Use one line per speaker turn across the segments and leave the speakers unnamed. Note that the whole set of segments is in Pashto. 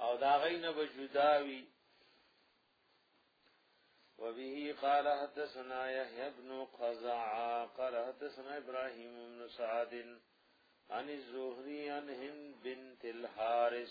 او دا غین به جداوی و به قال حدثنا يحيى بن قزع قال حدثنا ابراهيم بن سعد عن الزهري عن هند بنت الحارث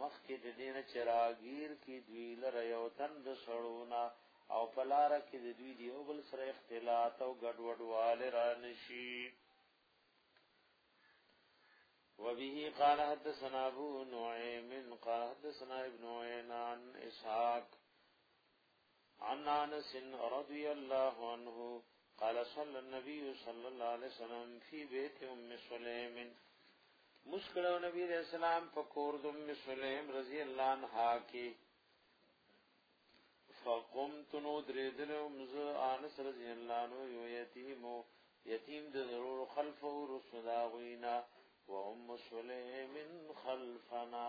مخکې د دې نه چې راګیر کړي دوی لره یو تن د سړو نه او په لاره کې د دوی د یو بل سره اختلاط او ګډوډوالی را نه شي وبه قال حدثنا ابو نعيم قال حدثنا ابن عينان اسحاق عن انس رضی الله عنه قال صلى النبي صلى الله عليه وسلم في بيت ام سليم مشکلو نبی علیہ السلام په کور د ام سلیم رضی الله عنها کې فقمت نو درېدل ام ز انس رضی الله عنه یو یتیم یتیم د ضرور خلف او رسدا غینا و ام سلیم خلفنا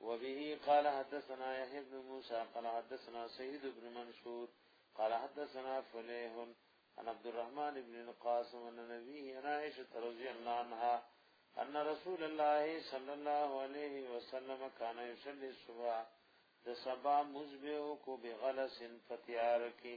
وبه قال حدثنا يحيى بن موسى قال حدثنا سيد بن منصور قال حدثنا فليح عن عبد الرحمن بن القاسم عن النبي عائشة رضي الله عنها أن رسول الله صلى الله عليه وسلم كان يصلي الصبح د سبا مزبیو کو بغلس فتیار کی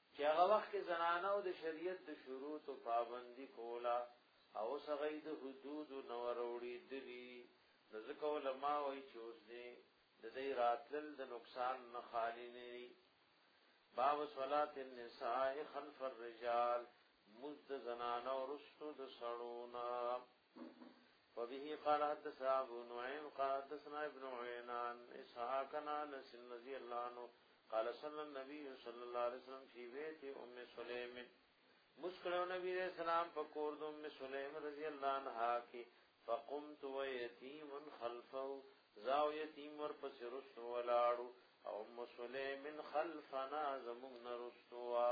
چې هغه وخت کې زنانو د شریعت د شروطو پابندي کولا او سغې د حدود نو وروړي دي نو ځکه علما وایي چې اوس دې د دې راتل د نقصان نه خالی نه دي باب صلات النساء خلف الرجال مزد زنانو رستو د سړونا وبه قال حدثنا ابو نعيم قال حدثنا ابن عينان اسحاق عن انس رضي الله عنه قال صلى النبي صلى الله عليه وسلم في بيت ام سليم مسکړو نبی علیہ السلام په کور د ام سلیم رضی الله عنها کې فقمت و یتیم خلفه زاو یتیم ور پس رسو ولاړو او ام سلیم خلفنا زمون رسوا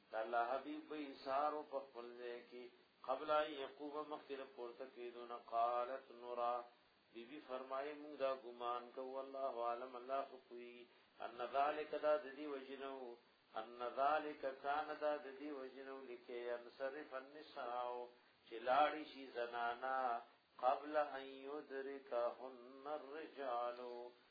د الله حبیب به ایثار او په خپل ځای کې قبل ان یقوم مخکې د پورته کېدو نه قالت نورا بی بی فرمایي موږ دا ګمان کوو الله عالم الله خو کوي ان ذالک دا د دې وجنو ان ذالک کان دا د دې وجنو لکه انصرف النساء چې لاړی شي زنانا قبل ان یدرکهن الرجال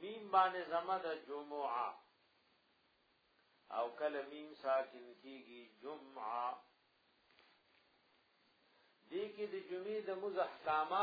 میم باندې زما د جمعه او کله میم ساکن کیږي جمعه دې کې د جمعې د مزحکامات